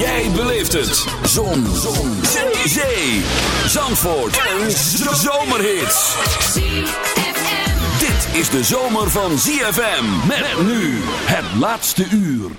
Jij beleeft het. Zon. Zon. Zee. Zandvoort. En zomerhits. Dit is de zomer van ZFM. Met nu het laatste uur.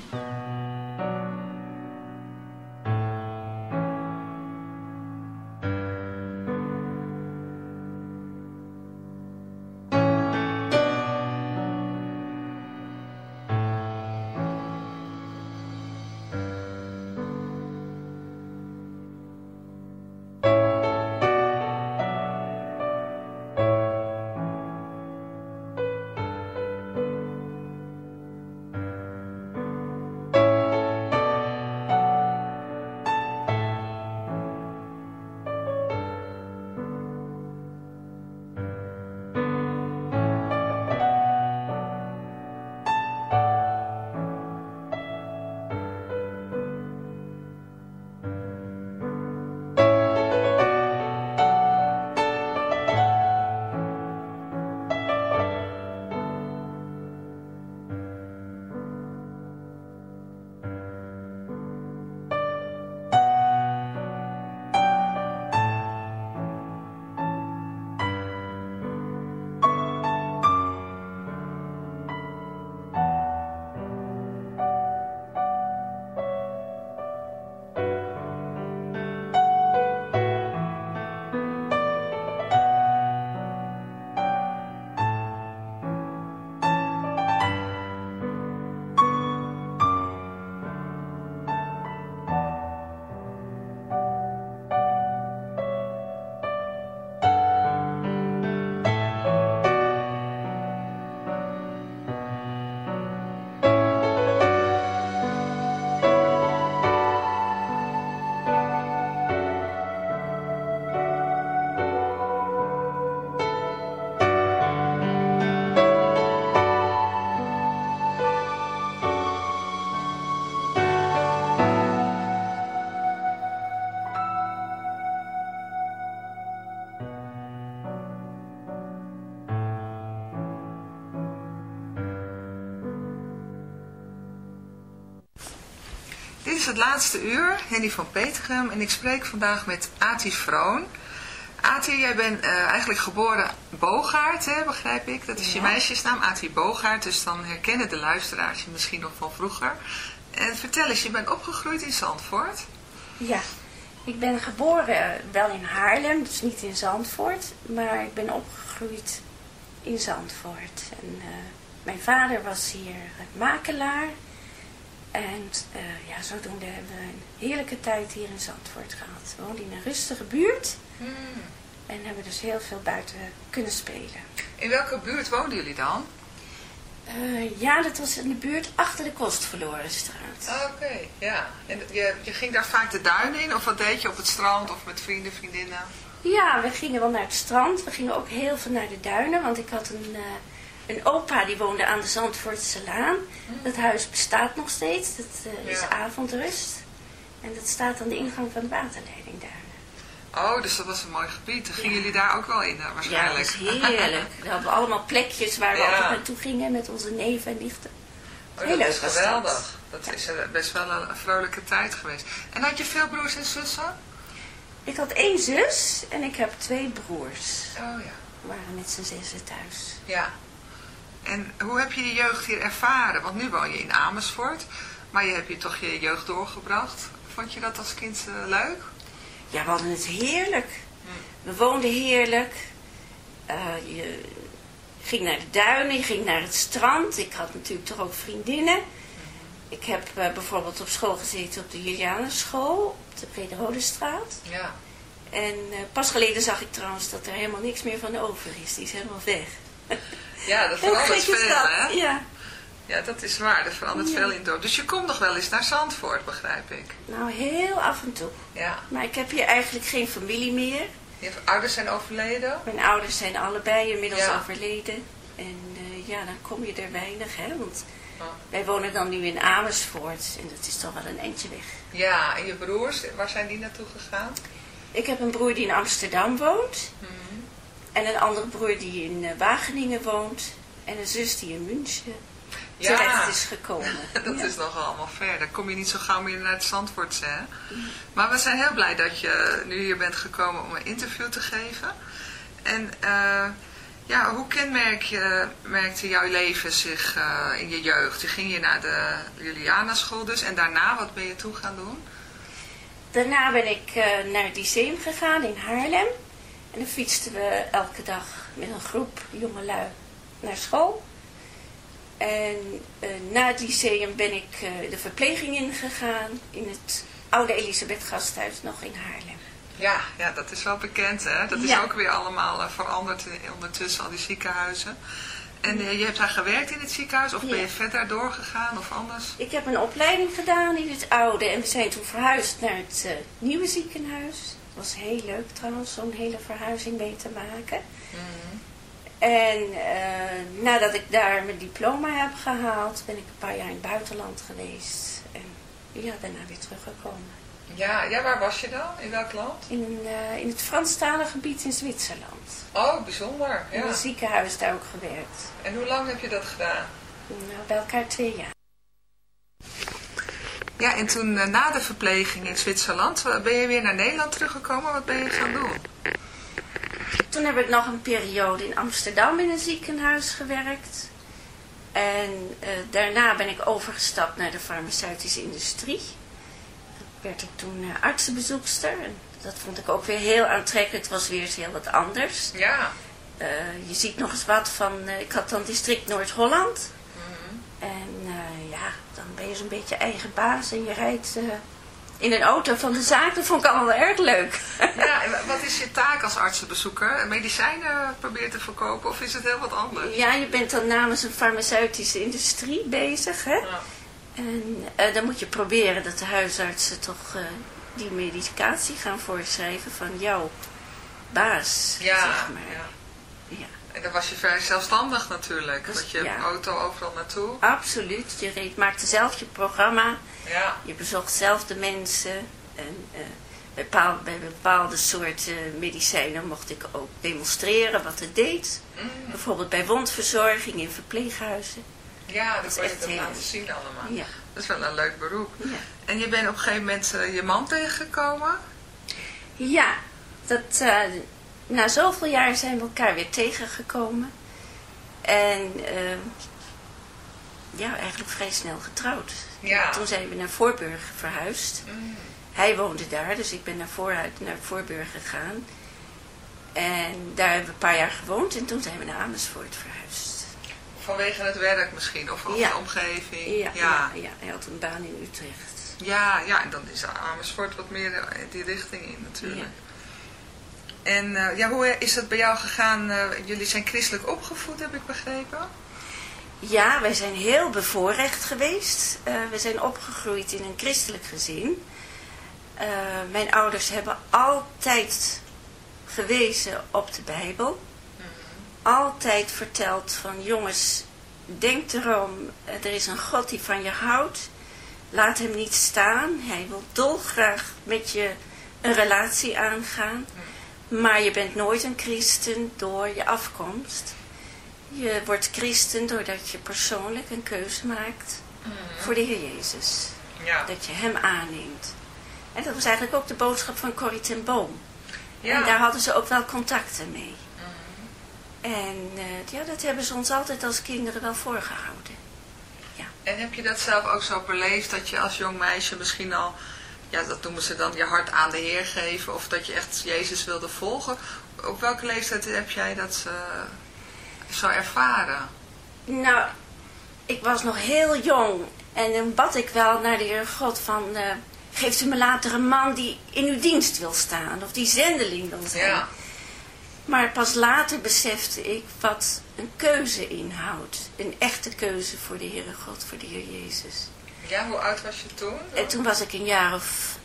Het laatste uur, Henny van Petegem en ik spreek vandaag met Ati Vroon. Ati, jij bent uh, eigenlijk geboren Bogaert, hè, begrijp ik. Dat is je meisjesnaam, Ati Bogaert, dus dan herkennen de luisteraars je misschien nog van vroeger. En vertel eens, je bent opgegroeid in Zandvoort? Ja, ik ben geboren wel in Haarlem, dus niet in Zandvoort, maar ik ben opgegroeid in Zandvoort. En uh, mijn vader was hier makelaar en uh, ja, zodoende hebben we een heerlijke tijd hier in Zandvoort gehad. We woonden in een rustige buurt. Hmm. En hebben dus heel veel buiten kunnen spelen. In welke buurt woonden jullie dan? Uh, ja, dat was in de buurt achter de Kostverlorenstraat. Ah, Oké, ja. En je, je ging daar vaak de duinen in? Of wat deed je op het strand of met vrienden, vriendinnen? Ja, we gingen wel naar het strand. We gingen ook heel veel naar de duinen. Want ik had een... Uh, een opa die woonde aan de Zandvoortse Laan. Dat huis bestaat nog steeds. Dat uh, is avondrust. En dat staat aan de ingang van de waterleiding daar. Oh, dus dat was een mooi gebied. Dan gingen jullie daar ook wel in uh, waarschijnlijk. Ja, dat heerlijk. We hadden we allemaal plekjes waar we altijd naartoe gingen met onze neven en nichten. Oh, Heel leuk is geweldig. Dat, dat is uh, best wel een, een, vrolijke tijd geweest. En had je veel broers en zussen? Ik had één zus en ik heb twee broers. Oh ja. We waren met z'n zessen thuis. Ja. En hoe heb je je jeugd hier ervaren? Want nu woon je in Amersfoort, maar je hebt hier toch je jeugd doorgebracht. Vond je dat als kind uh, leuk? Ja, we hadden het heerlijk. We woonden heerlijk. Uh, je ging naar de duinen, je ging naar het strand. Ik had natuurlijk toch ook vriendinnen. Hm. Ik heb uh, bijvoorbeeld op school gezeten op de Julianenschool, op de Brederodestraat. Ja. En pas geleden zag ik trouwens dat er helemaal niks meer van over is. Die is helemaal weg. Ja, dat verandert veel, hè? Ja. Ja, dat is waar. Er verandert veel in het dorp. Dus je komt nog wel eens naar Zandvoort, begrijp ik. Nou, heel af en toe. Ja. Maar ik heb hier eigenlijk geen familie meer. Je ouders zijn overleden? Mijn ouders zijn allebei inmiddels overleden. En uh, ja, dan kom je er weinig, hè. Want oh. wij wonen dan nu in Amersfoort. En dat is toch wel een eindje weg. Ja, en je broers, waar zijn die naartoe gegaan? Ik heb een broer die in Amsterdam woont. Hmm. En een andere broer die in Wageningen woont. En een zus die in München. terecht is gekomen. dat is nogal allemaal ver. Dan kom je niet zo gauw meer naar het Zandvoortse. Hè? Maar we zijn heel blij dat je nu hier bent gekomen om een interview te geven. En uh, ja, hoe kenmerk je, merkte jouw leven zich uh, in je jeugd? Je ging je naar de Juliana school dus. En daarna, wat ben je toen gaan doen? Daarna ben ik uh, naar het lyceum gegaan in Haarlem. En dan fietsten we elke dag met een groep jongelui naar school. En uh, na het lyceum ben ik uh, de verpleging ingegaan in het oude Elisabeth Gasthuis nog in Haarlem. Ja, ja dat is wel bekend hè. Dat is ja. ook weer allemaal uh, veranderd ondertussen, al die ziekenhuizen. En je hebt daar gewerkt in het ziekenhuis of ja. ben je verder doorgegaan of anders? Ik heb een opleiding gedaan in het oude en we zijn toen verhuisd naar het nieuwe ziekenhuis. Het was heel leuk trouwens, zo'n hele verhuizing mee te maken. Mm. En uh, nadat ik daar mijn diploma heb gehaald, ben ik een paar jaar in het buitenland geweest. En ja, daarna weer teruggekomen. Ja, ja, waar was je dan? In welk land? In, uh, in het Franstalige gebied in Zwitserland. Oh, bijzonder. Ja. In een ziekenhuis daar ook gewerkt. En hoe lang heb je dat gedaan? Nou, bij elkaar twee jaar. Ja, en toen uh, na de verpleging in Zwitserland, ben je weer naar Nederland teruggekomen? Wat ben je gaan doen? Toen heb ik nog een periode in Amsterdam in een ziekenhuis gewerkt. En uh, daarna ben ik overgestapt naar de farmaceutische industrie. werd ik toen uh, artsenbezoekster. En dat vond ik ook weer heel aantrekkelijk. Het was weer eens heel wat anders. Ja. Uh, je ziet nog eens wat van... ik had dan district Noord-Holland. Mm -hmm. En ja, dan ben je zo'n beetje eigen baas. En je rijdt in een auto van de zaak. Dat vond ik allemaal erg leuk. Ja, en wat is je taak als artsenbezoeker? Medicijnen proberen te verkopen of is het heel wat anders? Ja, je bent dan namens een farmaceutische industrie bezig. Hè? Ja. En uh, dan moet je proberen dat de huisartsen toch uh, die medicatie gaan voorschrijven van jouw baas. Ja, zeg maar. ja. En dan was je vrij zelfstandig natuurlijk. Dus, Want je ja. auto overal naartoe. Absoluut. Je reed, maakte zelf je programma. Ja. Je bezocht zelf de mensen. En uh, bij, bepaalde, bij bepaalde soorten medicijnen mocht ik ook demonstreren wat het deed. Mm. Bijvoorbeeld bij wondverzorging in verpleeghuizen. Ja, dat, dat is echt heel... laten zien allemaal. Ja. Dat is wel een leuk beroep. Ja. En je bent op een gegeven moment uh, je man tegengekomen? Ja, dat, uh, na zoveel jaar zijn we elkaar weer tegengekomen. En uh, ja, eigenlijk vrij snel getrouwd. Ja. Toen zijn we naar Voorburg verhuisd. Mm. Hij woonde daar, dus ik ben naar, vooruit, naar Voorburg gegaan. En daar hebben we een paar jaar gewoond en toen zijn we naar Amersfoort verhuisd. Vanwege het werk misschien, of, of ja. de omgeving? Ja, ja. Ja, ja, hij had een baan in Utrecht. Ja, ja, en dan is Amersfoort wat meer die richting in natuurlijk. En uh, ja, hoe is dat bij jou gegaan? Uh, jullie zijn christelijk opgevoed, heb ik begrepen? Ja, wij zijn heel bevoorrecht geweest. Uh, we zijn opgegroeid in een christelijk gezin. mijn ouders hebben altijd gewezen op de Bijbel. Mm -hmm. Altijd verteld van jongens, denk erom, er is een God die van je houdt. Laat hem niet staan. Hij wil dolgraag met je een relatie aangaan. Mm. Maar je bent nooit een christen door je afkomst. Je wordt christen doordat je persoonlijk een keuze maakt mm. voor de Heer Jezus. Ja. Dat je hem aanneemt. En dat was eigenlijk ook de boodschap van Corrie ten Boom. Ja. En daar hadden ze ook wel contacten mee. Mm. En uh, ja, dat hebben ze ons altijd als kinderen wel voorgehouden. Ja. En heb je dat zelf ook zo beleefd dat je als jong meisje misschien al ja, dat noemen ze dan je hart aan de Heer geven. Of dat je echt Jezus wilde volgen. Op welke leeftijd heb jij dat uh, zo ervaren? Nou, ik was nog heel jong. En dan bad ik wel naar de Heer God van... Uh, geeft u me later een man die in uw dienst wil staan. Of die zendeling wil zijn. Ja. Maar pas later besefte ik wat een keuze inhoudt. Een echte keuze voor de Heere God, voor de Heer Jezus. Ja, hoe oud was je toen? En toen was ik een jaar of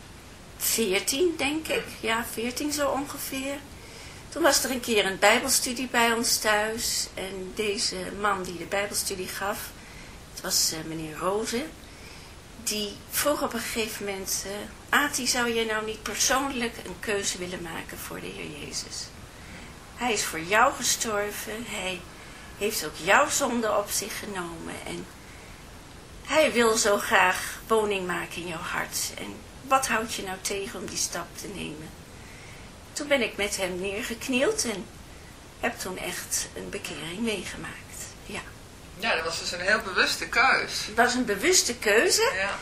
veertien, denk ik. Ja, veertien zo ongeveer. Toen was er een keer een bijbelstudie bij ons thuis. En deze man die de bijbelstudie gaf, het was uh, meneer Rozen. Die vroeg op een gegeven moment, uh, Ati, zou je nou niet persoonlijk een keuze willen maken voor de Heer Jezus? Hij is voor jou gestorven. Hij heeft ook jouw zonde op zich genomen. En hij wil zo graag woning maken in jouw hart. En wat houdt je nou tegen om die stap te nemen? Toen ben ik met hem neergeknield en heb toen echt een bekering meegemaakt. Ja. Ja, dat was dus een heel bewuste keus. Het was een bewuste keuze. Ja.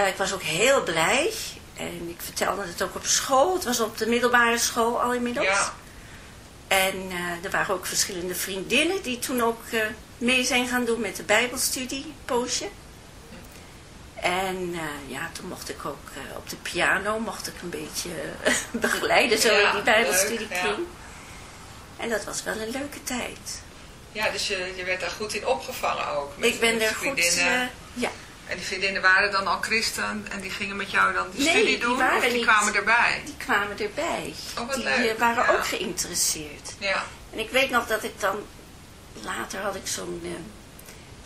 Uh, ik was ook heel blij. En ik vertelde het ook op school. Het was op de middelbare school al inmiddels. Ja. En uh, er waren ook verschillende vriendinnen die toen ook uh, mee zijn gaan doen met de bijbelstudie, poosje. En ja, toen mocht ik ook op de piano, mocht ik een beetje begeleiden zo Ja, in die bijbelstudie leuk, ja. kring. En dat was wel een leuke tijd. Ja, dus je, je werd daar goed in opgevangen ook. met- ik ben met er goed, vriendinnen. eh, ja. En die vriendinnen waren dan al christen en die gingen met jou dan die Nee, studie die doen? waren of die niet. kwamen erbij? Die kwamen erbij. Oh, wat die leuk, eh, waren ja. ook geïnteresseerd. Ja. En ik weet nog dat ik dan, later had ik zo'n eh,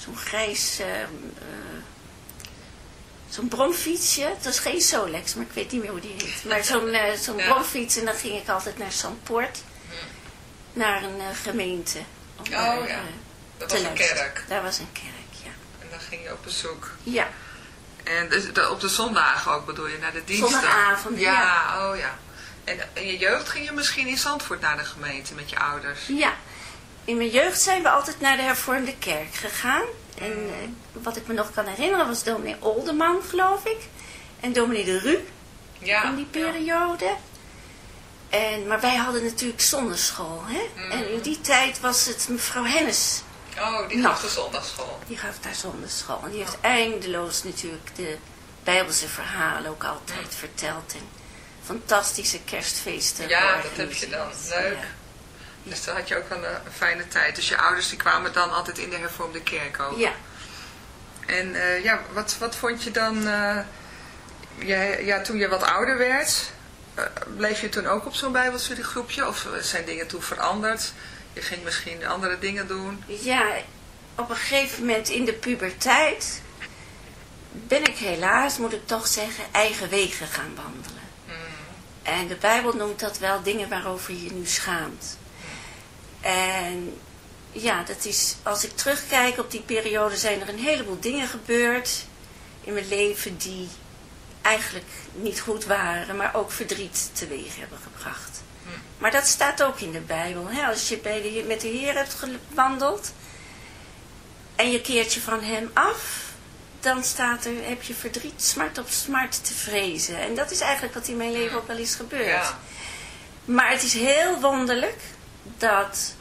zo'n grijs, eh, eh, zo'n bromfietsje. Het was geen Solex, maar ik weet niet meer hoe die heet. Maar zo'n eh, zo'n Ja. bromfiets en dan ging ik altijd naar Zandpoort, naar een eh, gemeente. daar, Oh ja, eh, dat was een luisteren. kerk. Daar was een kerk, ja. En dan ging je op bezoek. Ja, En dus op de zondagen ook bedoel je, naar de diensten? Zondagavond, ja. oh ja. En in je jeugd ging je misschien in Zandvoort naar de gemeente met je ouders? ja. In mijn jeugd zijn we altijd naar de hervormde kerk gegaan. En eh, wat ik me nog kan herinneren was dominee Olderman, geloof ik. En dominee de Ru. Ja. in die periode. En, maar wij hadden natuurlijk zonderschool. Hè? Mhm. En in die tijd was het mevrouw Hennis. Oh, die Nog. gaf de zondagschool. Die gaf daar zonderschool. En die heeft eindeloos natuurlijk de Bijbelse verhalen ook altijd verteld. En fantastische kerstfeesten Ja, dat heb je dan. Leuk. Ja. Dus dan had je ook wel een, een fijne tijd. Dus je ouders die kwamen dan altijd in de hervormde kerk ook. Ja. En eh, ja, wat, wat vond je dan, eh, jij- ja, toen je wat ouder werd, eh, bleef je toen ook op zo'n bijbelstudiegroepje? Of eh, zijn dingen toen veranderd? Je ging misschien andere dingen doen? Ja, op een gegeven moment in de puberteit ben ik helaas, moet ik toch zeggen, eigen wegen gaan wandelen. En de Bijbel noemt dat wel dingen waarover je je nu schaamt. En ja, dat is, als ik terugkijk op die periode, zijn er een heleboel dingen gebeurd in mijn leven die eigenlijk niet goed waren, maar ook verdriet teweeg hebben gebracht. Maar dat staat ook in de Bijbel. Hè? Als je bij de, met de Heer hebt gewandeld en je keert je van hem af, dan staat er, heb je verdriet, smart op smart te vrezen. En dat is eigenlijk wat in mijn leven ook wel is gebeurd. Ja. Maar het is heel wonderlijk dat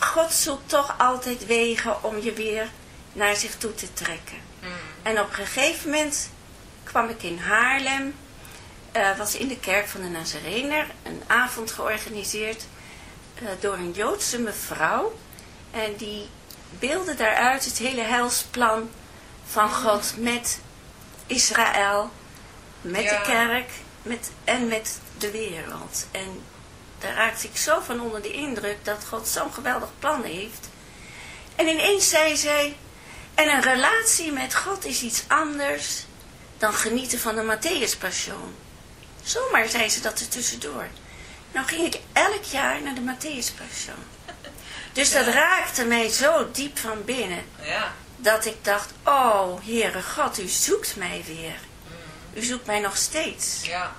God zoekt toch altijd wegen om je weer naar zich toe te trekken. En op een gegeven moment kwam ik in Haarlem, eh, was in de kerk van de Nazarener, een avond georganiseerd eh, door een Joodse mevrouw. En die beelde daaruit het hele heilsplan van God met Israël, met Ja. de kerk met, en met de wereld. En daar raakte ik zo van onder de indruk dat God zo'n geweldig plan heeft. En ineens zei zij, en een relatie met God is iets anders dan genieten van de Matthäus-passion. Zomaar zei ze dat er tussendoor. Nou ging ik elk jaar naar de Matthäus-passion. Dus dat raakte mij zo diep van binnen Ja. dat ik dacht, oh Heere God, u zoekt mij weer. U zoekt mij nog steeds. Ja.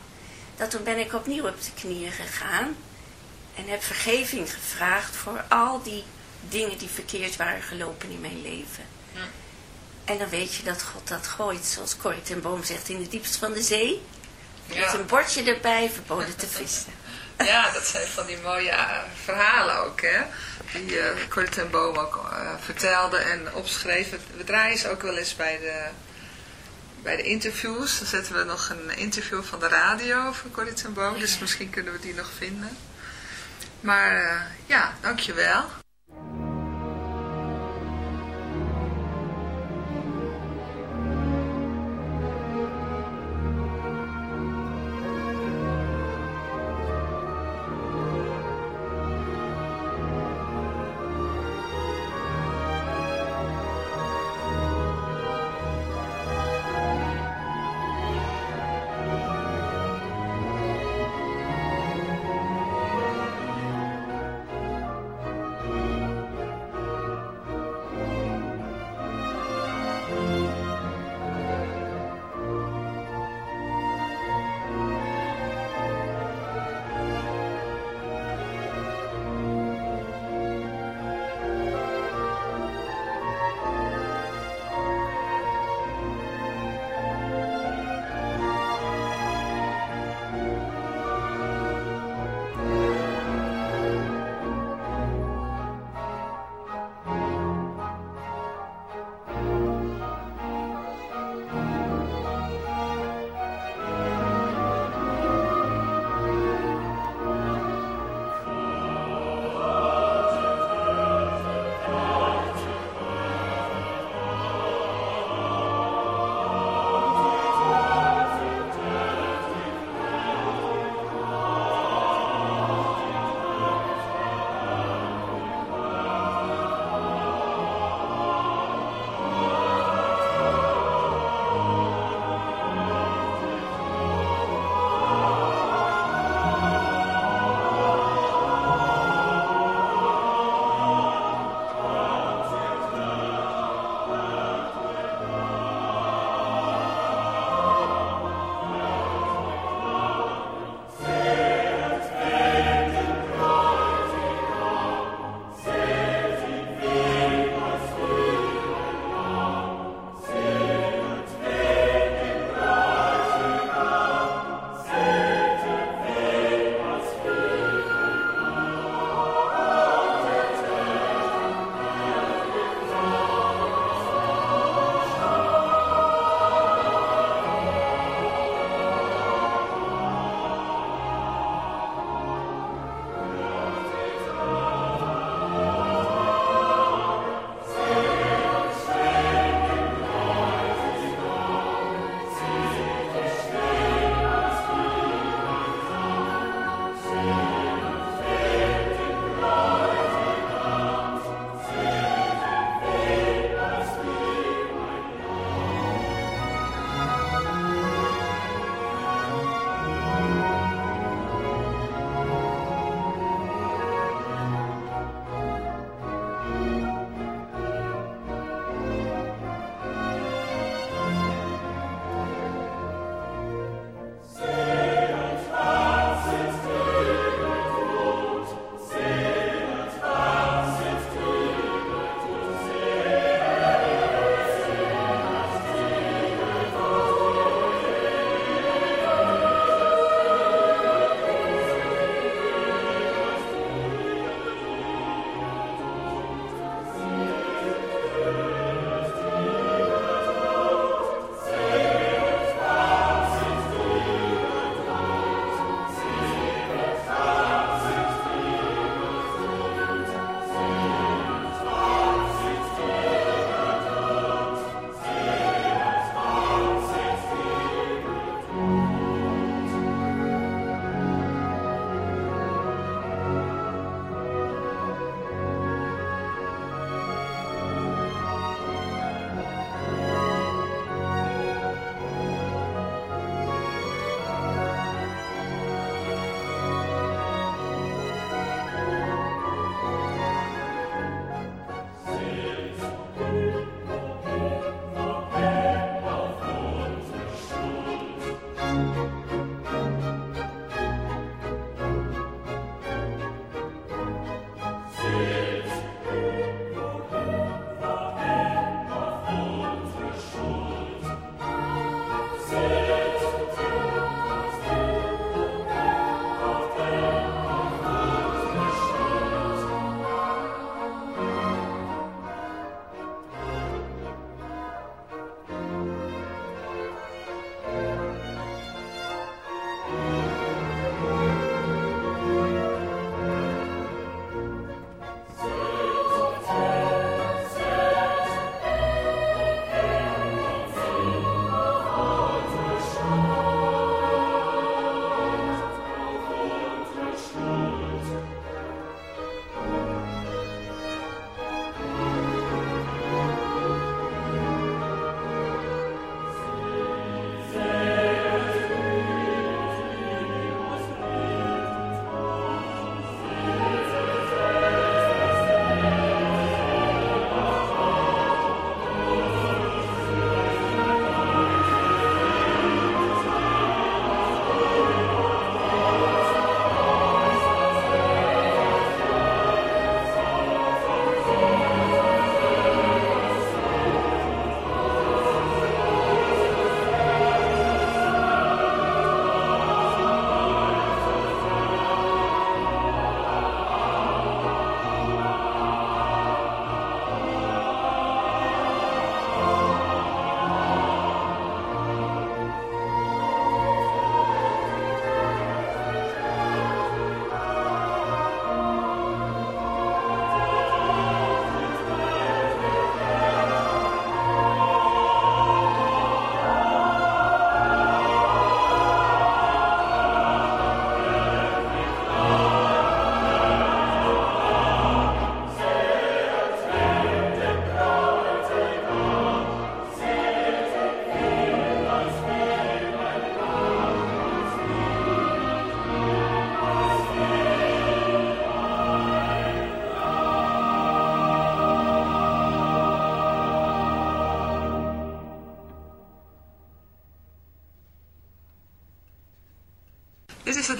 Dat toen ben ik opnieuw op de knieën gegaan en heb vergeving gevraagd voor al die dingen die verkeerd waren gelopen in mijn leven. Hm. En dan weet je dat God dat gooit, zoals Corrie ten Boom zegt, in de diepste van de zee. Met een bordje erbij, verboden te vissen. ja, dat zijn van die mooie eh, verhalen ook, hè. Die eh Corrie ten Boom ook eh, vertelde en opschreef. We draaien ze ook wel eens bij de, bij de interviews. Dan zetten we nog een interview van de radio van Corrie ten Boom. Dus misschien kunnen we die nog vinden. Maar eh, ja, dankjewel.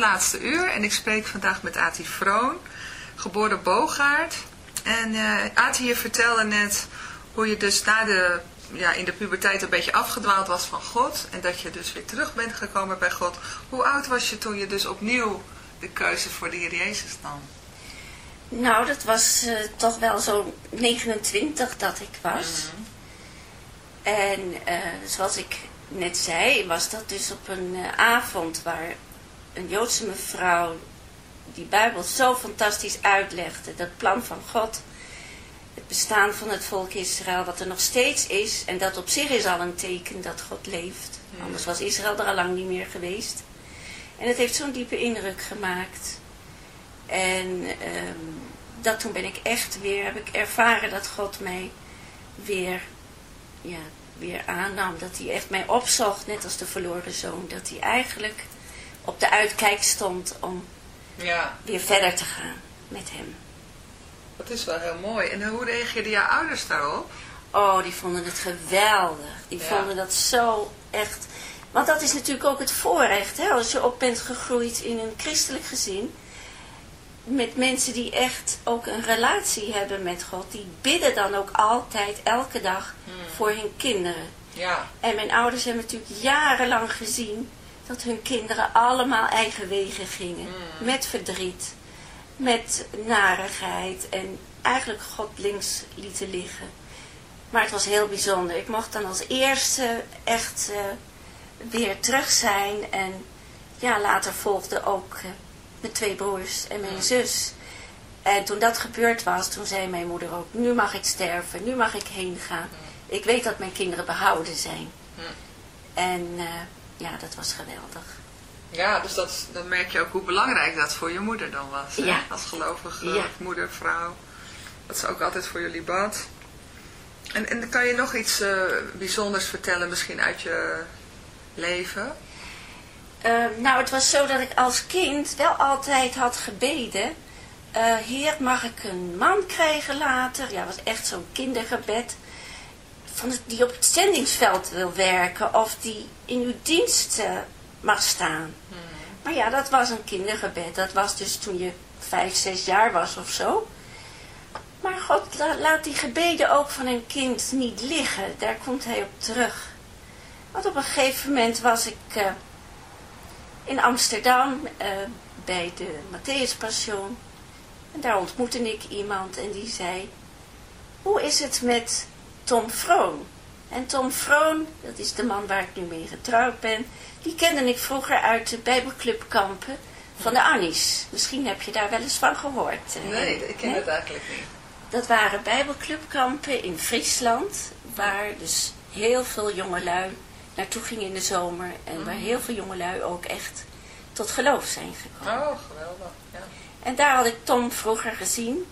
Laatste uur en ik spreek vandaag met Ati Vroon, geboren Bogaard. En uh, Ati, je vertelde net hoe je dus na de, ja, in de puberteit een beetje afgedwaald was van God. En dat je dus weer terug bent gekomen bij God. Hoe oud was je toen je dus opnieuw de keuze voor de Heer Jezus nam? Nou, dat was uh, toch wel zo'n 29 dat ik was. Mm -hmm. En uh, zoals ik net zei, was dat dus op een uh, avond waar een Joodse mevrouw die Bijbel zo fantastisch uitlegde. Dat plan van God, het bestaan van het volk Israël, wat er nog steeds is. En dat op zich is al een teken dat God leeft. Anders was Israël er al lang niet meer geweest. En het heeft zo'n diepe indruk gemaakt. En um, dat toen ben ik echt weer, heb ik ervaren dat God mij weer, ja, weer aannam. Dat hij echt mij opzocht, net als de verloren zoon. Dat hij eigenlijk op de uitkijk stond om ja. weer verder te gaan met hem. Dat is wel heel mooi. En hoe reageerden jouw ouders daarop? Oh, die vonden het geweldig. Die ja. vonden dat zo echt... Want dat is natuurlijk ook het voorrecht, hè? Als je op bent gegroeid in een christelijk gezin met mensen die echt ook een relatie hebben met God. Die bidden dan ook altijd, elke dag, hmm. voor hun kinderen. Ja. En mijn ouders hebben natuurlijk jarenlang gezien dat hun kinderen allemaal eigen wegen gingen. Hmm. Met verdriet, met narigheid en eigenlijk God links lieten liggen. Maar het was heel bijzonder. Ik mocht dan als eerste echt uh, weer terug zijn. En ja, later volgde ook... Uh, mijn twee broers en mijn zus. En toen dat gebeurd was, toen zei mijn moeder ook, nu mag ik sterven, nu mag ik heen gaan. Ik weet dat mijn kinderen behouden zijn. En uh, ja, dat was geweldig. Ja, dus dat, dan merk je ook hoe belangrijk dat voor je moeder dan was. Hè? Ja. Als gelovige ja. moeder, vrouw. Dat ze ook altijd voor jullie bad. En, en kan je nog iets uh, bijzonders vertellen misschien uit je leven? Uh, nou, het was zo dat ik als kind wel altijd had gebeden. Uh, Heer, mag ik een man krijgen later? Ja, was echt zo'n kindergebed. Van het, die op het zendingsveld wil werken of die in uw dienst uh, mag staan. Hmm. Maar ja, dat was een kindergebed. Dat was dus toen je vijf, zes jaar was of zo. Maar God la, laat die gebeden ook van een kind niet liggen. Daar komt hij op terug. Want op een gegeven moment was ik in Amsterdam uh, bij de Matthäus Passion. En daar ontmoette ik iemand en die zei, hoe is het met Tom Vroon? En Tom Vroon, dat is de man waar ik nu mee getrouwd ben, die kende ik vroeger uit de Bijbelclubkampen van de Annies. Misschien heb je daar wel eens van gehoord. Nee, ik ken het eigenlijk niet. Dat waren Bijbelclubkampen in Friesland, waar dus heel veel jongelui naartoe ging in de zomer. En waar heel veel jongelui ook echt tot geloof zijn gekomen. Oh, geweldig. Ja. En daar had ik Tom vroeger gezien.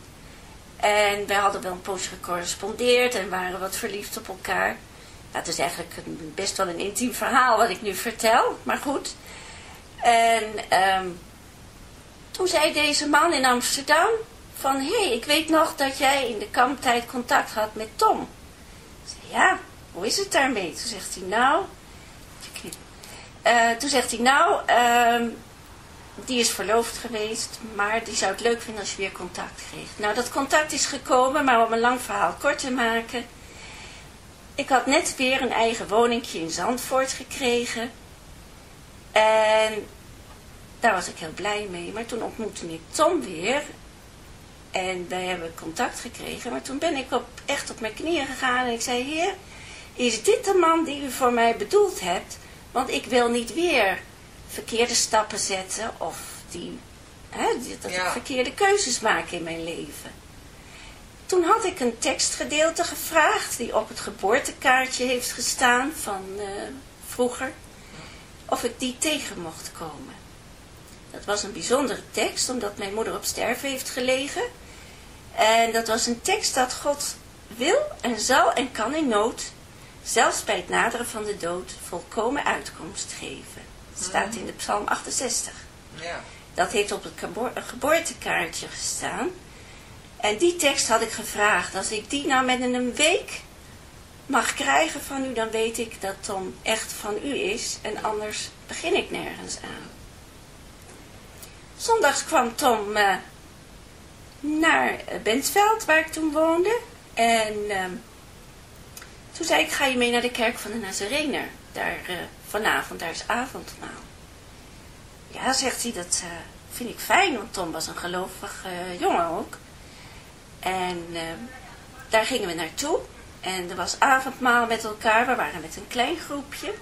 En wij hadden wel een poosje gecorrespondeerd en waren wat verliefd op elkaar. Ja, het is eigenlijk een, best wel een intiem verhaal wat ik nu vertel, maar goed. En um, toen zei deze man in Amsterdam van, hé, hey, ik weet nog dat jij in de kamptijd contact had met Tom. Ik zei, ja, hoe is het daarmee? Toen zegt hij, nou, uh, toen zegt hij, nou, uh, die is verloofd geweest, maar die zou het leuk vinden als je weer contact kreeg. Nou, dat contact is gekomen, maar om een lang verhaal kort te maken. Ik had net weer een eigen woningje in Zandvoort gekregen. En daar was ik heel blij mee. Maar toen ontmoette ik Tom weer. En wij hebben contact gekregen. Maar toen ben ik op, echt op mijn knieën gegaan en ik zei, heer, is dit de man die u voor mij bedoeld hebt? Want ik wil niet weer verkeerde stappen zetten of die, hè, dat ja. ik verkeerde keuzes maak in mijn leven. Toen had ik een tekstgedeelte gevraagd die op het geboortekaartje heeft gestaan van uh, vroeger. Of ik die tegen mocht komen. Dat was een bijzondere tekst omdat mijn moeder op sterven heeft gelegen. En dat was een tekst dat God wil en zal en kan in nood zelfs bij het naderen van de dood, volkomen uitkomst geven. Het staat in de psalm 68. Ja. Dat heeft op het geboortekaartje gestaan. En die tekst had ik gevraagd. Als ik die nou met een week mag krijgen van u, dan weet ik dat Tom echt van u is. En anders begin ik nergens aan. zondags kwam Tom eh, naar Bentveld, waar ik toen woonde. En ehm, toen zei ik, ga je mee naar de kerk van de Nazarener? Daar eh, vanavond, daar is avondmaal. Ja, zegt hij, dat eh, vind ik fijn, want Tom was een gelovig eh, jongen ook. En ehm, daar gingen we naartoe. En er was avondmaal met elkaar, we waren met een klein groepje.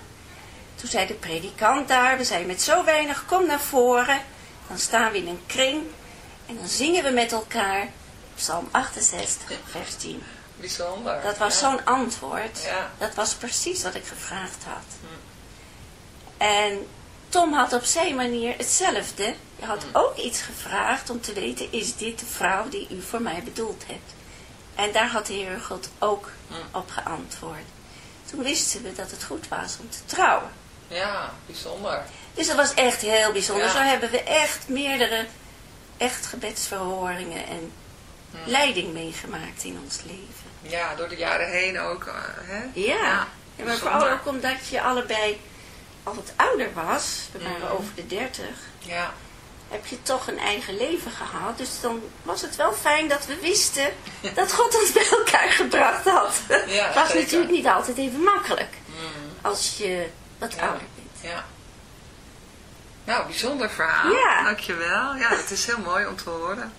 Toen zei de predikant daar, we zijn met zo weinig, kom naar voren. Dan staan we in een kring en dan zingen we met elkaar Psalm 68, vers 10. Bijzonder. Dat was ja. zo'n antwoord. Ja. Dat was precies wat ik gevraagd had. En Tom had op zijn manier hetzelfde. Je had ook iets gevraagd om te weten, is dit de vrouw die u voor mij bedoeld hebt? En daar had de Heer God ook op geantwoord. Toen wisten we dat het goed was om te trouwen. Ja, bijzonder. Dus dat was echt heel bijzonder. Ja. Zo hebben we echt meerdere echt gebedsverhoringen en leiding meegemaakt in ons leven. Ja, door de jaren heen ook. eh, hè? Ja, ja maar vooral ook omdat je allebei al wat ouder was. We waren Mhm. over de dertig. Ja, Heb je toch een eigen leven gehad. Dus dan was het wel fijn dat we wisten dat God ons bij elkaar gebracht had. Ja, Het was zeker. natuurlijk niet altijd even makkelijk. Mhm. Als je wat Ja. ouder bent. ja. Nou, bijzonder verhaal. Ja. Dankjewel. Ja, het is heel mooi om te horen.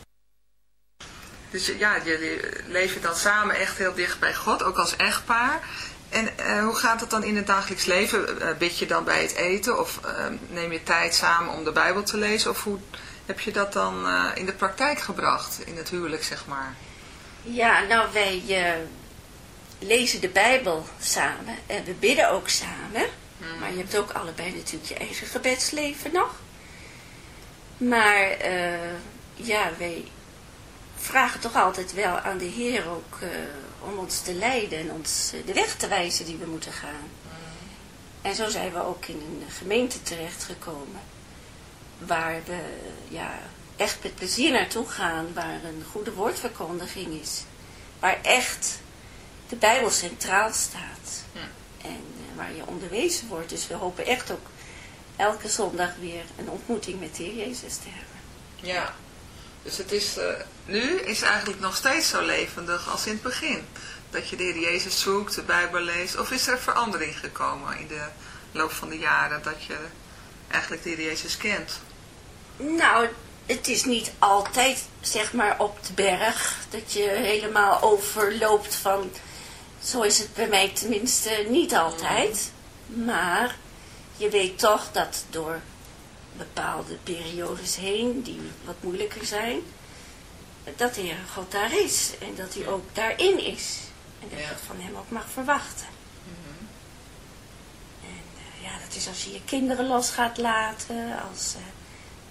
Dus ja, jullie leven dan samen echt heel dicht bij God, ook als echtpaar. En eh, hoe gaat het dan in het dagelijks leven? Eh, bid je dan bij het eten of eh, neem je tijd samen om de Bijbel te lezen? Of hoe heb je dat dan eh, in de praktijk gebracht, in het huwelijk zeg maar? Ja, nou wij lezen de Bijbel samen en we bidden ook samen. Maar je hebt ook allebei natuurlijk je eigen gebedsleven nog. Maar ja, wij vragen toch altijd wel aan de Heer ook om ons te leiden en ons eh, de weg te wijzen die we moeten gaan. En zo zijn we ook in een gemeente terechtgekomen waar we ja, echt met plezier naartoe gaan, waar een goede woordverkondiging is, waar echt de Bijbel centraal staat Hm. en eh, waar je onderwezen wordt. Dus we hopen echt ook elke zondag weer een ontmoeting met de Heer Jezus te hebben. Ja, dus het is, eh, nu is eigenlijk nog steeds zo levendig als in het begin. Dat je de Heer Jezus zoekt, de Bijbel leest. Of is er verandering gekomen in de loop van de jaren dat je eigenlijk de Heer Jezus kent? Nou, het is niet altijd, zeg maar, op de berg dat je helemaal overloopt van... Zo is het bij mij tenminste niet altijd. Maar je weet toch dat door bepaalde periodes heen, die wat moeilijker zijn, dat de Heer God daar is. En dat hij ook daarin is. En dat je van hem ook mag verwachten. En eh, ja, dat is als je je kinderen los gaat laten, als... eh,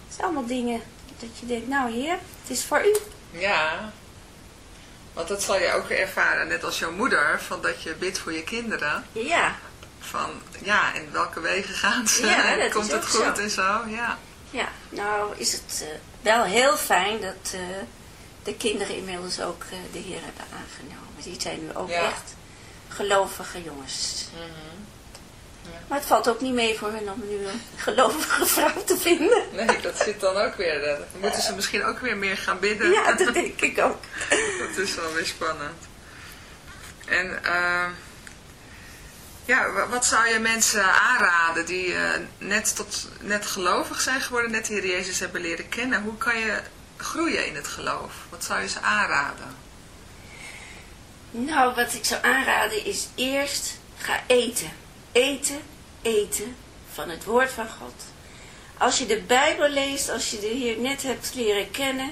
het zijn allemaal dingen dat je denkt, nou heer, het is voor u. Ja, want dat zal je ook ervaren, net als jouw moeder, van dat je bidt voor je kinderen. Ja, Van ja, in welke wegen gaan ze? Ja, En dat Komt het goed zo. en zo? Ja. ja. Nou is het eh, wel heel fijn dat eh, de kinderen inmiddels ook eh, de Heer hebben aangenomen. Die zijn nu ook Ja. echt gelovige jongens. Maar het valt ook niet mee voor hun om nu een gelovige vrouw te vinden. Nee, dat zit dan ook weer. Dan moeten ze misschien ook weer meer gaan bidden. Ja, dat denk ik ook. Dat is wel weer spannend. En eh, ja, wa- wat zou je mensen aanraden die eh, net, tot, net gelovig zijn geworden, net de Jezus hebben leren kennen? Hoe kan je groeien in het geloof? Wat zou je ze aanraden? Nou, wat ik zou aanraden is eerst ga eten. Eten, eten van het woord van God. Als je de Bijbel leest, als je de Heer net hebt leren kennen,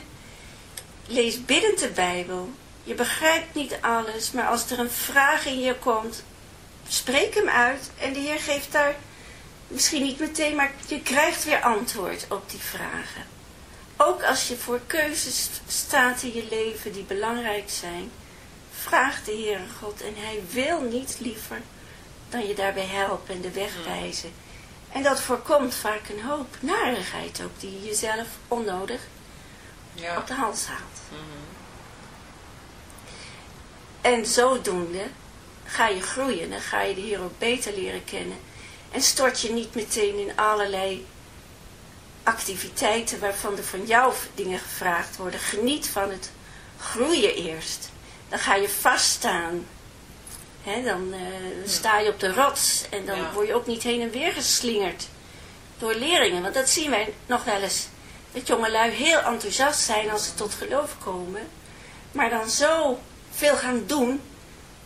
lees biddend de Bijbel. Je begrijpt niet alles, maar als er een vraag in je komt, spreek hem uit en de Heer geeft daar misschien niet meteen, maar je krijgt weer antwoord op die vragen. Ook als je voor keuzes staat in je leven die belangrijk zijn, vraag de Heere God en hij wil niet liever dan je daarbij helpen en de weg wijzen. En dat voorkomt vaak een hoop narigheid ook, die je jezelf onnodig Ja. op de hals haalt. En zodoende ga je groeien, dan ga je de Heer ook beter leren kennen. En stort je niet meteen in allerlei activiteiten waarvan er van jou dingen gevraagd worden. Geniet van het groeien eerst. Dan ga je vaststaan. He, dan uh, sta je op de rots en dan word je ook niet heen en weer geslingerd door leerlingen. Want dat zien wij nog wel eens. Dat jongelui heel enthousiast zijn als ze tot geloof komen. Maar dan zo veel gaan doen.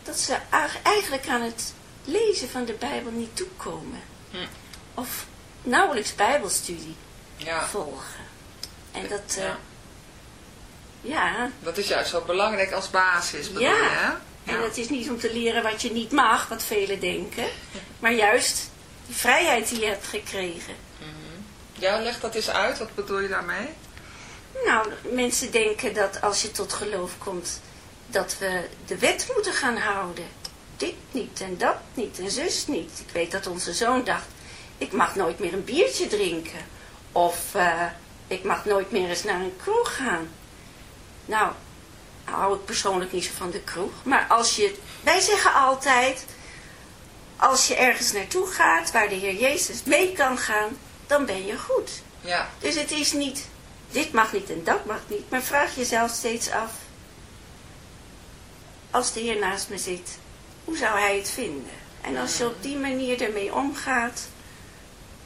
Dat ze eigenlijk aan het lezen van de Bijbel niet toekomen. Hm. Of nauwelijks Bijbelstudie ja. volgen. En dat... Uh, ja. Dat is juist zo belangrijk als basis, bedoel ja. je, hè? En het is niet om te leren wat je niet mag, wat velen denken. Maar juist die vrijheid die je hebt gekregen. Mhm. Ja, leg dat eens uit. Wat bedoel je daarmee? Nou, mensen denken dat als je tot geloof komt, dat we de wet moeten gaan houden. Dit niet en dat niet en zus niet. Ik weet dat onze zoon dacht, ik mag nooit meer een biertje drinken. Of uh, ik mag nooit meer eens naar een kroeg gaan. Nou, hou ik persoonlijk niet zo van de kroeg. Maar als je, wij zeggen altijd, als je ergens naartoe gaat waar de Heer Jezus mee kan gaan, dan ben je goed. Ja. Dus het is niet, dit mag niet en dat mag niet, maar vraag jezelf steeds af, als de Heer naast me zit, hoe zou hij het vinden? En als je op die manier ermee omgaat,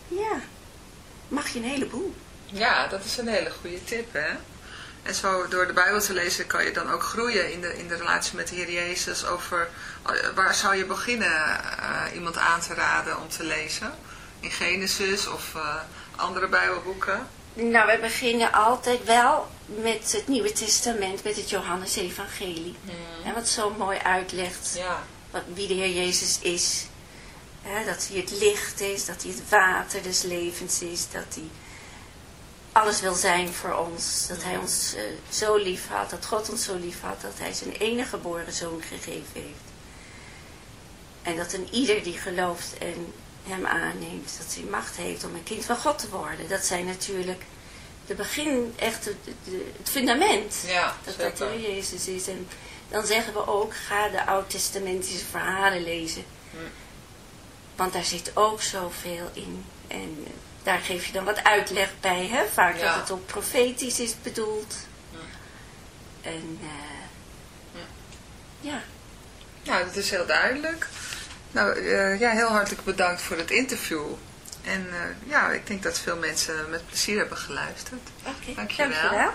ja, mag je een heleboel. Ja, dat is een hele goede tip, hè? En zo door de Bijbel te lezen kan je dan ook groeien in de, in de relatie met de Heer Jezus. Over eh, waar zou je beginnen uh, iemand aan te raden om te lezen? In Genesis of uh, andere Bijbelboeken? Nou, we beginnen altijd wel met het Nieuwe Testament, met het Johannes-evangelie. Hmm. En wat zo mooi uitlegt ja. wat, wie de Heer Jezus is. dat hij het licht is, dat hij het water des levens is, dat hij alles wil zijn voor ons. Dat hij ons uh, zo lief had, dat God ons zo lief had, dat hij zijn enige geboren zoon gegeven heeft. En dat een ieder die gelooft en hem aanneemt, dat hij macht heeft om een kind van God te worden. Dat zijn natuurlijk de begin, echt het, het fundament. Ja, dat dat de Jezus is. En dan zeggen we ook, ga de oud-testamentische verhalen lezen. Hm. Want daar zit ook zoveel in. En daar geef je dan wat uitleg bij, hè? Vaak dat het ook profetisch is bedoeld. Ja. En, uh, ja. Nou, dat is heel duidelijk. Nou, uh, ja, heel hartelijk bedankt voor het interview. En uh, ja, ik denk dat veel mensen met plezier hebben geluisterd. Oké, okay, dankjewel. dankjewel.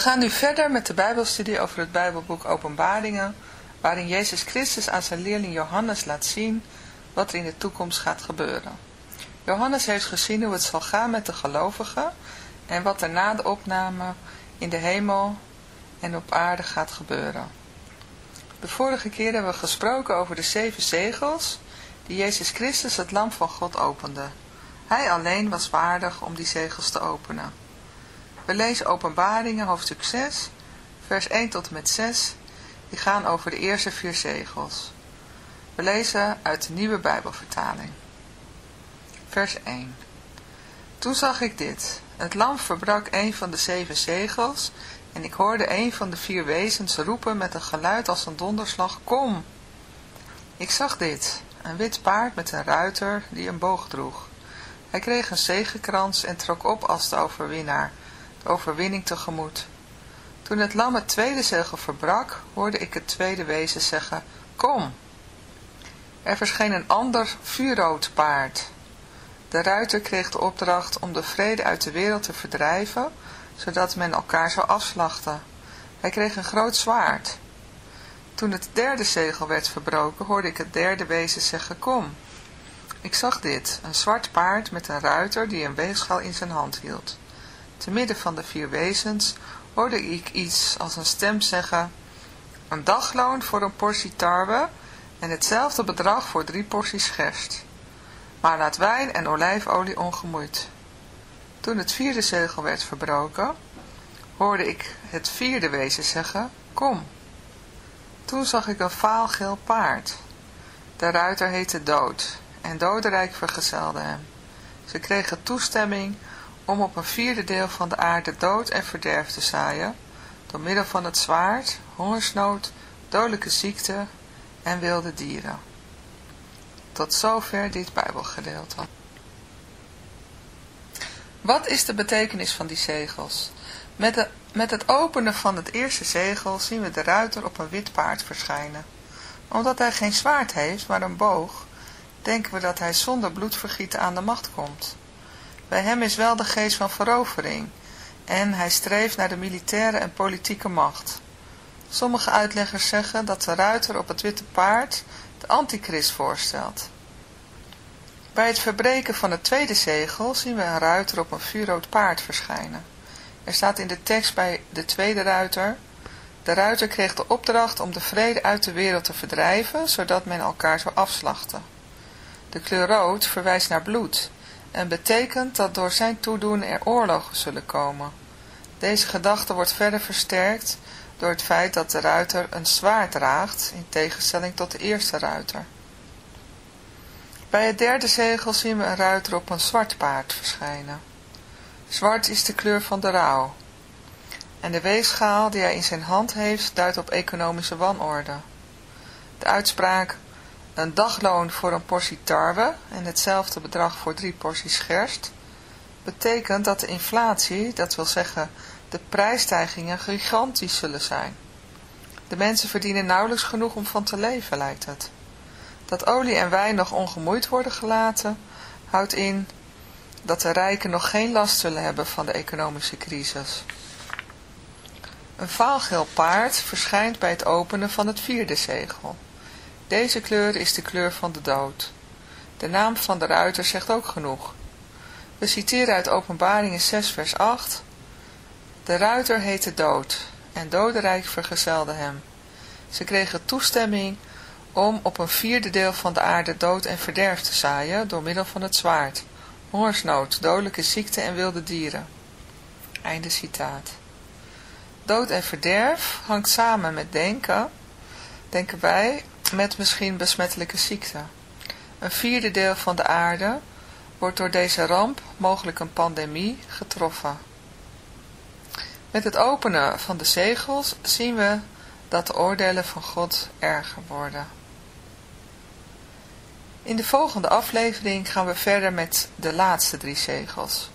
We gaan nu verder met de Bijbelstudie over het Bijbelboek Openbaringen, waarin Jezus Christus aan zijn leerling Johannes laat zien wat er in de toekomst gaat gebeuren. Johannes heeft gezien hoe het zal gaan met de gelovigen en wat er na de opname in de hemel en op aarde gaat gebeuren. De vorige keer hebben we gesproken over de zeven zegels die Jezus Christus het lam van God opende. Hij alleen was waardig om die zegels te openen. We lezen openbaringen hoofdstuk 6, vers 1 tot en met 6, die gaan over de eerste vier zegels. We lezen uit de nieuwe Bijbelvertaling. Vers 1 Toen zag ik dit. Het lam verbrak een van de zeven zegels en ik hoorde een van de vier wezens roepen met een geluid als een donderslag, kom! Ik zag dit, een wit paard met een ruiter die een boog droeg. Hij kreeg een zegenkrans en trok op als de overwinnaar, overwinning tegemoet. Toen het lam het tweede zegel verbrak, hoorde ik het tweede wezen zeggen, kom! Er verscheen een ander vuurrood paard. De ruiter kreeg de opdracht om de vrede uit de wereld te verdrijven, zodat men elkaar zou afslachten. Hij kreeg een groot zwaard. Toen het derde zegel werd verbroken, hoorde ik het derde wezen zeggen, kom. Ik zag dit, een zwart paard met een ruiter die een weegschaal in zijn hand hield. Te midden van de vier wezens hoorde ik iets als een stem zeggen, een dagloon voor een portie tarwe en hetzelfde bedrag voor drie porties gerst. Maar laat wijn en olijfolie ongemoeid. Toen het vierde zegel werd verbroken, hoorde ik het vierde wezen zeggen, kom. Toen zag ik een vaalgeel paard. De ruiter heette Dood en Dodenrijk vergezelde hem. Ze kregen toestemming om op een vierde deel van de aarde dood en verderf te zaaien, door middel van het zwaard, hongersnood, dodelijke ziekte en wilde dieren. Tot zover dit Bijbelgedeelte. Wat is de betekenis van die zegels? Met, de, met het openen van het eerste zegel zien we de ruiter op een wit paard verschijnen. Omdat hij geen zwaard heeft, maar een boog, denken we dat hij zonder bloedvergieten aan de macht komt. Bij hem is wel de geest van verovering en hij streeft naar de militaire en politieke macht. Sommige uitleggers zeggen dat de ruiter op het witte paard de antichrist voorstelt. Bij het verbreken van het tweede zegel zien we een ruiter op een vuurrood paard verschijnen. Er staat in de tekst bij de tweede ruiter, de ruiter kreeg de opdracht om de vrede uit de wereld te verdrijven, zodat men elkaar zou afslachten. De kleur rood verwijst naar bloed en betekent dat door zijn toedoen er oorlogen zullen komen. Deze gedachte wordt verder versterkt door het feit dat de ruiter een zwaard draagt, in tegenstelling tot de eerste ruiter. Bij het derde zegel zien we een ruiter op een zwart paard verschijnen. Zwart is de kleur van de rouw. En de weegschaal die hij in zijn hand heeft duidt op economische wanorde. De uitspraak een dagloon voor een portie tarwe en hetzelfde bedrag voor drie porties gerst betekent dat de inflatie, dat wil zeggen de prijsstijgingen, gigantisch zullen zijn. De mensen verdienen nauwelijks genoeg om van te leven, lijkt het. Dat olie en wijn nog ongemoeid worden gelaten, houdt in dat de rijken nog geen last zullen hebben van de economische crisis. Een vaalgeel paard verschijnt bij het openen van het vierde zegel. Deze kleur is de kleur van de dood. De naam van de ruiter zegt ook genoeg. We citeren uit Openbaringen 6 vers 8. De ruiter heette dood en dodenrijk vergezelde hem. Ze kregen toestemming om op een vierde deel van de aarde dood en verderf te zaaien door middel van het zwaard, hongersnood, dodelijke ziekte en wilde dieren. Einde citaat. Dood en verderf hangt samen met denken, denken wij, met misschien besmettelijke ziekte. Een vierde deel van de aarde wordt door deze ramp, mogelijk een pandemie, getroffen. Met het openen van de zegels zien we dat de oordelen van God erger worden. In de volgende aflevering gaan we verder met de laatste drie zegels.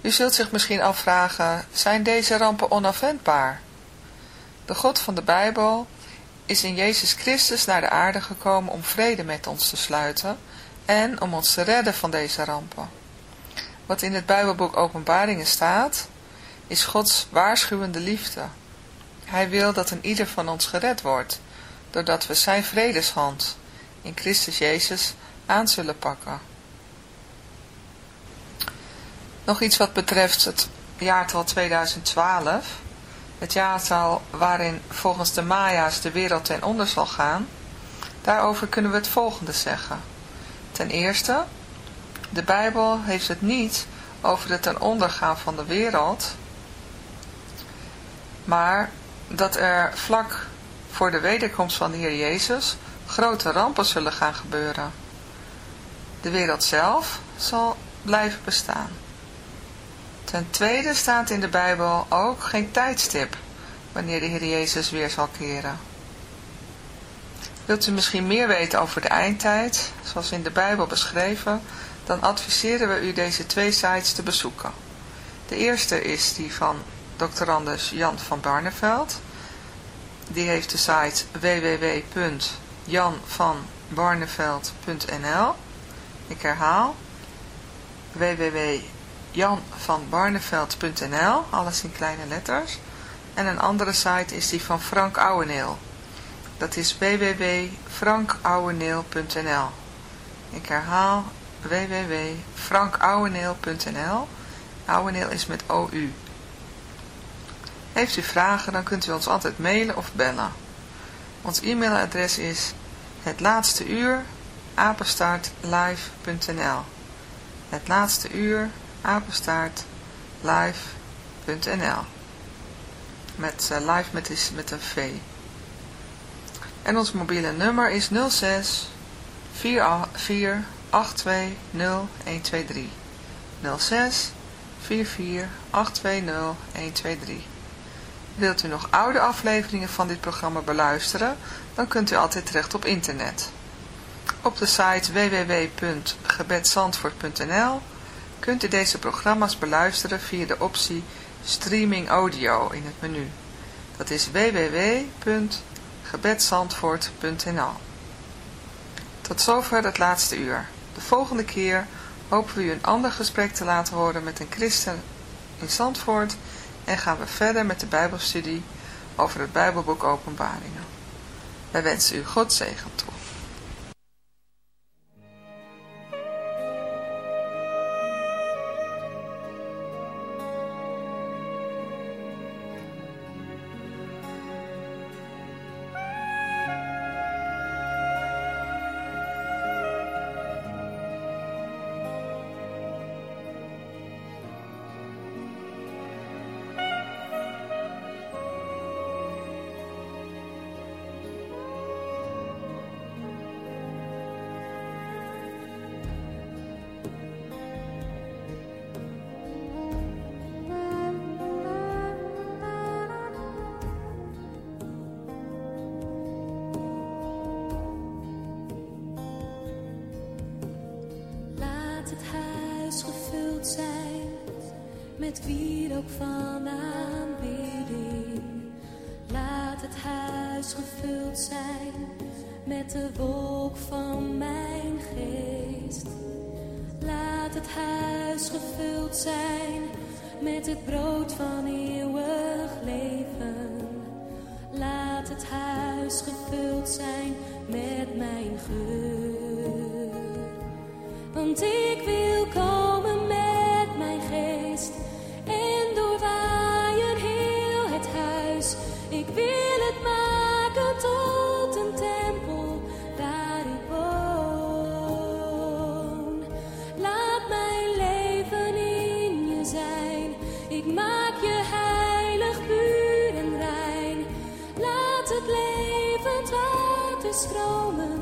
U zult zich misschien afvragen, zijn deze rampen onafwendbaar? De God van de Bijbel is in Jezus Christus naar de aarde gekomen om vrede met ons te sluiten en om ons te redden van deze rampen. Wat in het Bijbelboek Openbaringen staat, is Gods waarschuwende liefde. Hij wil dat een ieder van ons gered wordt, doordat we zijn vredeshand in Christus Jezus aan zullen pakken. Nog iets wat betreft het jaartal 2012, het jaartal waarin volgens de Maya's de wereld ten onder zal gaan, daarover kunnen we het volgende zeggen. Ten eerste, de Bijbel heeft het niet over het ten ondergaan van de wereld, maar dat er vlak voor de wederkomst van de Heer Jezus grote rampen zullen gaan gebeuren. De wereld zelf zal blijven bestaan. Ten tweede staat in de Bijbel ook geen tijdstip wanneer de Heer Jezus weer zal keren. Wilt u misschien meer weten over de eindtijd, zoals in de Bijbel beschreven, dan adviseren we u deze twee sites te bezoeken. De eerste is die van Dr. Anders Jan van Barneveld. Die heeft de site www.janvanbarneveld.nl Ik herhaal www.janvanbarneveld.nl Alles in kleine letters. En een andere site is die van Frank Ouweneel. Dat is www.frankouweneel.nl Ik herhaal www.frankouweneel.nl Ouweneel is met OU. Heeft u vragen, dan kunt u ons altijd mailen of bellen. Ons e-mailadres is het laatste uur Het laatste uur apenstaartlive.nl Met uh, live met, is, met een V. En ons mobiele nummer is 06 44 820 123. 06 44 820 123. Wilt u nog oude afleveringen van dit programma beluisteren, dan kunt u altijd terecht op internet. Op de site www.gebedsandvoort.nl kunt u deze programma's beluisteren via de optie Streaming Audio in het menu. Dat is www.gebedsandvoort.nl Tot zover het laatste uur. De volgende keer hopen we u een ander gesprek te laten horen met een christen in Zandvoort en gaan we verder met de Bijbelstudie over het Bijbelboek Openbaringen. Wij wensen u God zegen toe. Gerechtigheid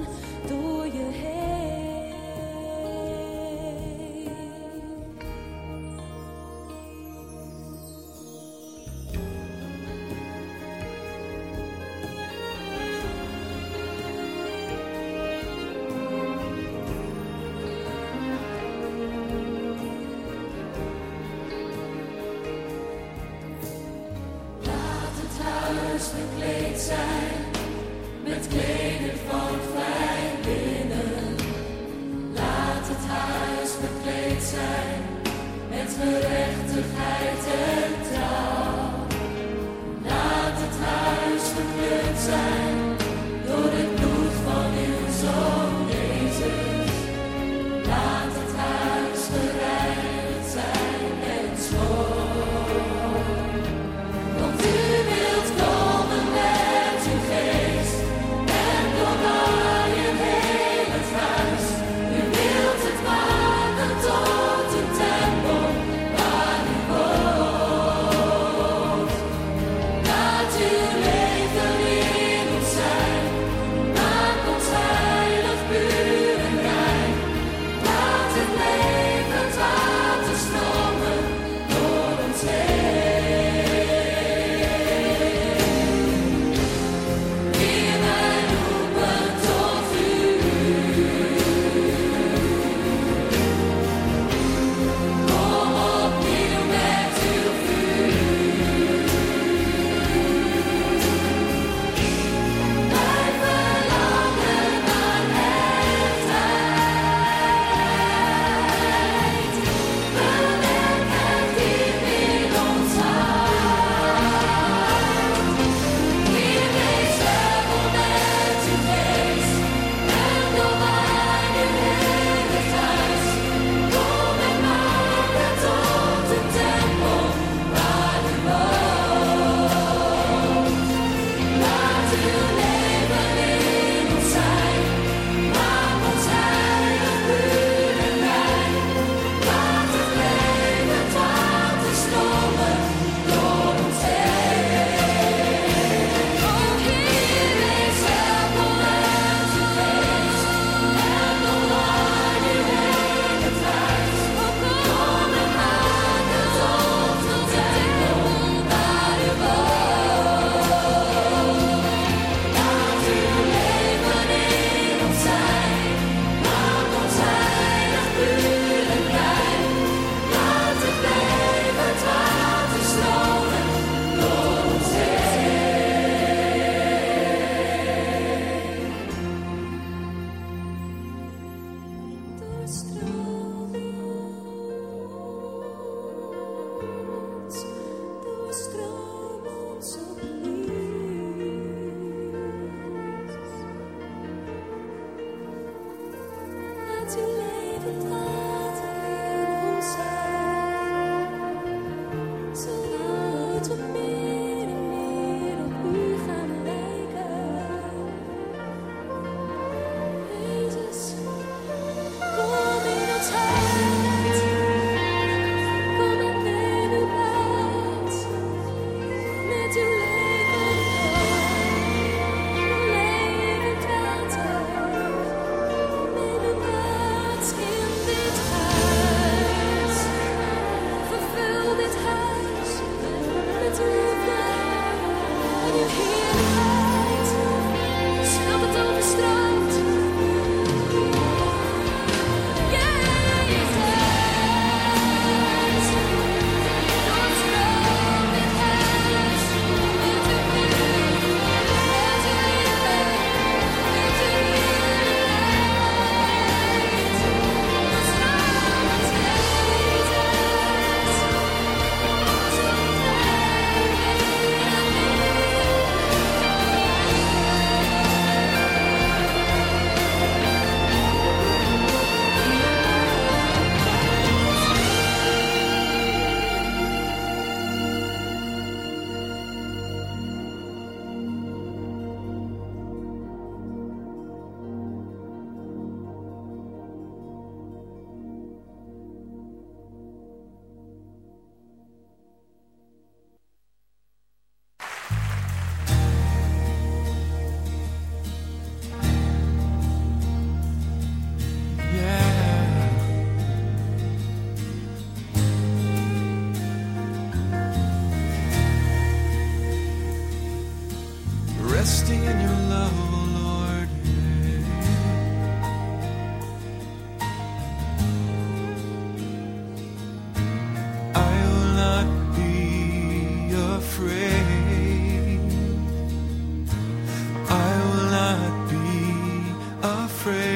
afraid,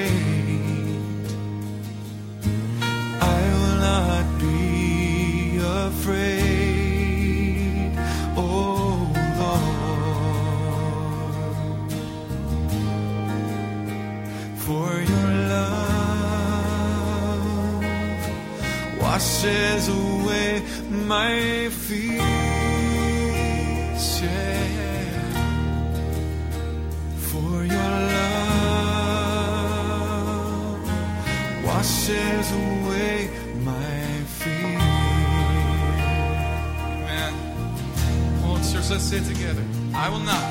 say together. I will not.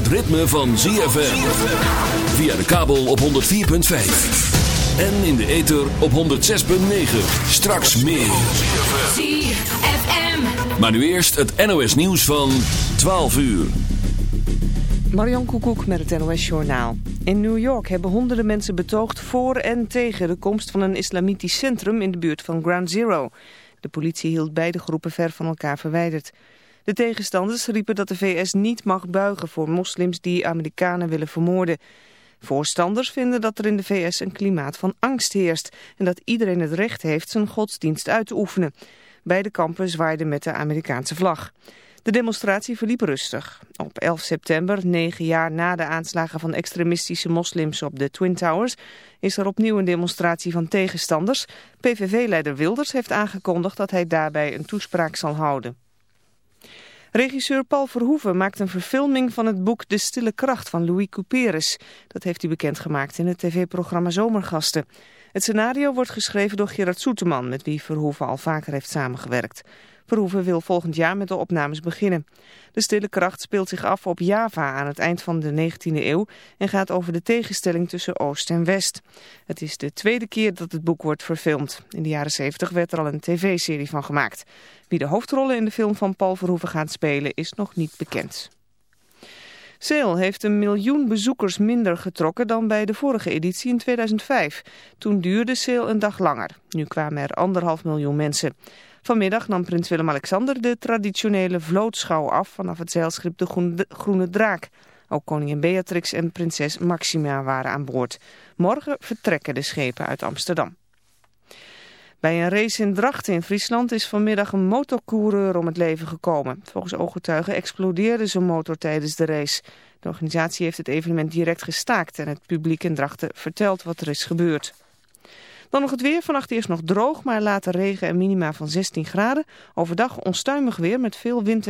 Het ritme van ZFM. Via de kabel op 104.5. En in de ether op 106.9. Straks meer. ZFM. Maar nu eerst het NOS nieuws van 12 uur. Marion Koekoek met het NOS Journaal. In New York hebben honderden mensen betoogd voor en tegen de komst van een islamitisch centrum in de buurt van Ground Zero. De politie hield beide groepen ver van elkaar verwijderd. De tegenstanders riepen dat de VS niet mag buigen voor moslims die Amerikanen willen vermoorden. Voorstanders vinden dat er in de VS een klimaat van angst heerst en dat iedereen het recht heeft zijn godsdienst uit te oefenen. Beide kampen zwaaiden met de Amerikaanse vlag. De demonstratie verliep rustig. Op 11 september, negen jaar na de aanslagen van extremistische moslims op de Twin Towers, is er opnieuw een demonstratie van tegenstanders. PVV-leider Wilders heeft aangekondigd dat hij daarbij een toespraak zal houden. Regisseur Paul Verhoeven maakt een verfilming van het boek De Stille Kracht van Louis Couperus. Dat heeft hij bekendgemaakt in het tv-programma Zomergasten. Het scenario wordt geschreven door Gerard Soeteman, met wie Verhoeven al vaker heeft samengewerkt. Verhoeven wil volgend jaar met de opnames beginnen. De Stille Kracht speelt zich af op Java aan het eind van de 19e eeuw en gaat over de tegenstelling tussen Oost en West. Het is de tweede keer dat het boek wordt verfilmd. In de jaren 70 werd er al een tv-serie van gemaakt. Wie de hoofdrollen in de film van Paul Verhoeven gaat spelen is nog niet bekend. Sale heeft een miljoen bezoekers minder getrokken dan bij de vorige editie in 2005. Toen duurde Sale een dag langer. Nu kwamen er anderhalf miljoen mensen. Vanmiddag nam prins Willem-Alexander de traditionele vlootschouw af vanaf het zeilschip de Groene Draak. Ook koningin Beatrix en prinses Maxima waren aan boord. Morgen vertrekken de schepen uit Amsterdam. Bij een race in Drachten in Friesland is vanmiddag een motorcoureur om het leven gekomen. Volgens ooggetuigen explodeerde zijn motor tijdens de race. De organisatie heeft het evenement direct gestaakt en het publiek in Drachten vertelt wat er is gebeurd. Dan nog het weer. Vannacht eerst nog droog, maar later regen en minima van 16 graden. Overdag onstuimig weer met veel wind.